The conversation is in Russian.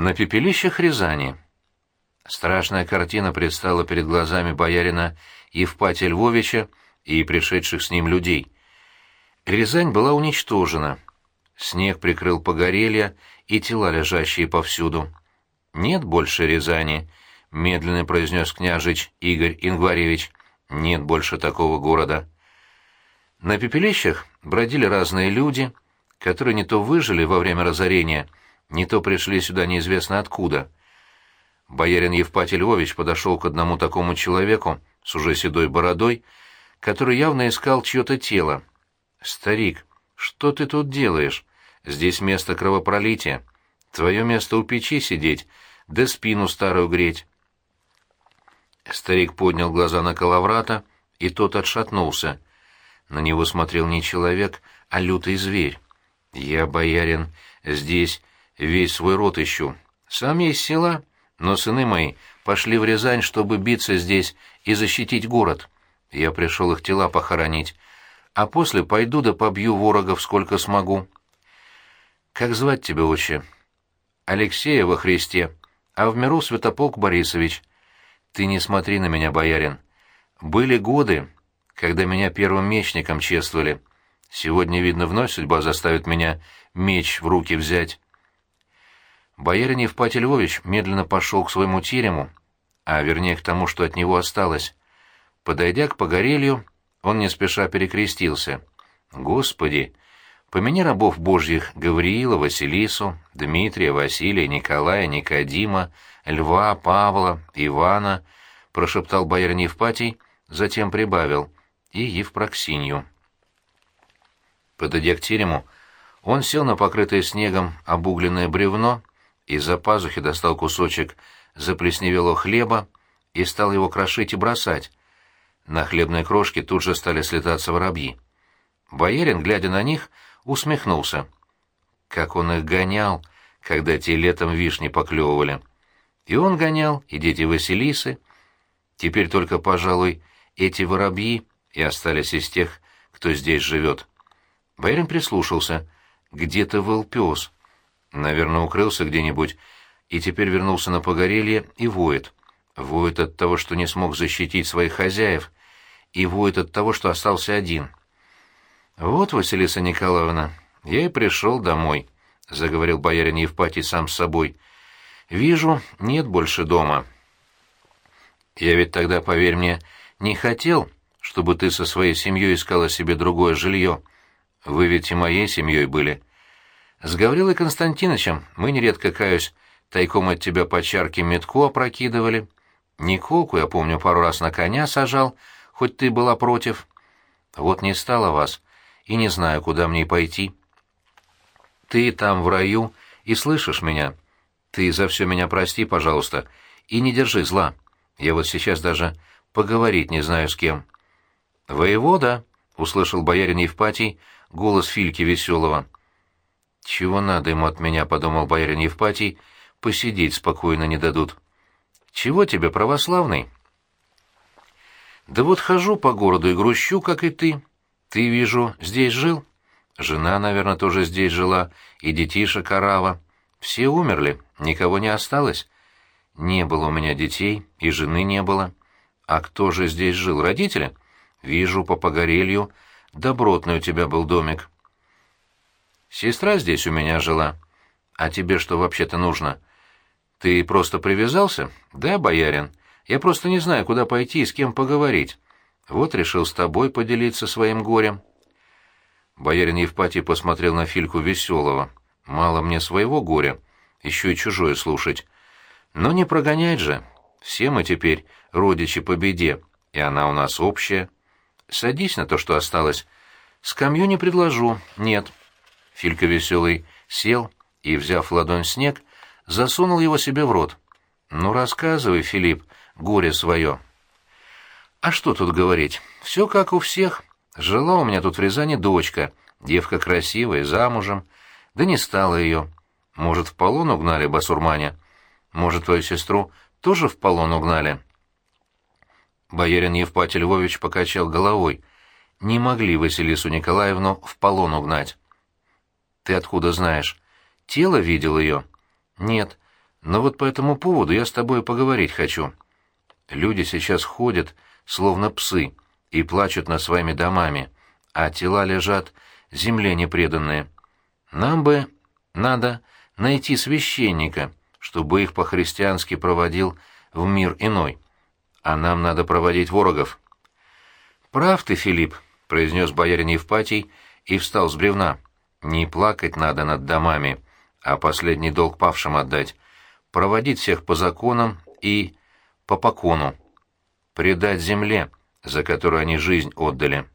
На пепелищах Рязани. Страшная картина предстала перед глазами боярина Евпатия Львовича и пришедших с ним людей. Рязань была уничтожена. Снег прикрыл погорелья и тела, лежащие повсюду. «Нет больше Рязани», — медленно произнес княжич Игорь Ингваревич. «Нет больше такого города». На пепелищах бродили разные люди, которые не то выжили во время разорения, — не то пришли сюда неизвестно откуда. Боярин Евпатий Львович подошел к одному такому человеку с уже седой бородой, который явно искал чье-то тело. «Старик, что ты тут делаешь? Здесь место кровопролития. Твое место у печи сидеть, да спину старую греть». Старик поднял глаза на Калаврата, и тот отшатнулся. На него смотрел не человек, а лютый зверь. «Я, боярин, здесь весь свой род ищу. Сам из села, но сыны мои пошли в Рязань, чтобы биться здесь и защитить город. Я пришел их тела похоронить, а после пойду да побью ворогов сколько смогу. Как звать тебя, отче? Алексея во Христе, а в миру Святополк Борисович. Ты не смотри на меня, боярин. Были годы, когда меня первым мечником чествовали. Сегодня, видно, вновь судьба заставит меня меч в руки взять. Боярин Евпатий Львович медленно пошел к своему терему, а вернее к тому, что от него осталось. Подойдя к погорелью, он не спеша перекрестился. «Господи, помяни рабов божьих Гавриила, Василису, Дмитрия, Василия, Николая, Никодима, Льва, Павла, Ивана», — прошептал боярин Евпатий, затем прибавил, — «и Евпроксинью». Подойдя к терему, он сел на покрытое снегом обугленное бревно из-за пазухи достал кусочек заплесневелого хлеба и стал его крошить и бросать. На хлебной крошке тут же стали слетаться воробьи. Боярин, глядя на них, усмехнулся. Как он их гонял, когда те летом вишни поклевывали. И он гонял, и дети Василисы. Теперь только, пожалуй, эти воробьи и остались из тех, кто здесь живет. Боярин прислушался. Где-то выл пес. Наверное, укрылся где-нибудь и теперь вернулся на погорелье и воет. Воет от того, что не смог защитить своих хозяев, и воет от того, что остался один. «Вот, Василиса Николаевна, я и пришел домой», — заговорил боярин Евпатий сам с собой. «Вижу, нет больше дома». «Я ведь тогда, поверь мне, не хотел, чтобы ты со своей семьей искала себе другое жилье. Вы ведь и моей семьей были». С Гаврилой Константиновичем мы нередко, каюсь, тайком от тебя по чарке метку опрокидывали. Николку, я помню, пару раз на коня сажал, хоть ты была против. Вот не стало вас, и не знаю, куда мне пойти. Ты там, в раю, и слышишь меня. Ты за все меня прости, пожалуйста, и не держи зла. Я вот сейчас даже поговорить не знаю с кем. «Воевода!» — услышал боярин Евпатий голос Фильки Веселого. «Чего надо ему от меня?» — подумал боярин Евпатий. «Посидеть спокойно не дадут». «Чего тебе, православный?» «Да вот хожу по городу и грущу, как и ты. Ты, вижу, здесь жил?» «Жена, наверное, тоже здесь жила, и детишек орава. Все умерли, никого не осталось. Не было у меня детей, и жены не было. А кто же здесь жил? Родители? Вижу, по погорелью. Добротный у тебя был домик. Сестра здесь у меня жила. А тебе что вообще-то нужно? Ты просто привязался? Да, боярин. Я просто не знаю, куда пойти и с кем поговорить. Вот решил с тобой поделиться своим горем. Боярин Евпатий посмотрел на Фильку Веселого. Мало мне своего горя, еще и чужое слушать. Но не прогонять же. Все мы теперь родичи по беде, и она у нас общая. Садись на то, что осталось. Скамью не предложу, нет. Филька веселый сел и, взяв ладонь снег, засунул его себе в рот. «Ну, рассказывай, Филипп, горе свое». «А что тут говорить? Все как у всех. Жила у меня тут в Рязани дочка, девка красивая, замужем. Да не стало ее. Может, в полон угнали басурмане? Может, твою сестру тоже в полон угнали?» Боярин Евпатий Львович покачал головой. Не могли Василису Николаевну в полон угнать. Ты откуда знаешь? Тело видел ее? Нет. Но вот по этому поводу я с тобой поговорить хочу. Люди сейчас ходят, словно псы, и плачут над своими домами, а тела лежат земле непреданные. Нам бы надо найти священника, чтобы их по-христиански проводил в мир иной. А нам надо проводить ворогов. «Прав ты, Филипп», — произнес боярин Евпатий и встал с бревна. «Не плакать надо над домами, а последний долг павшим отдать, проводить всех по законам и по покону, предать земле, за которую они жизнь отдали».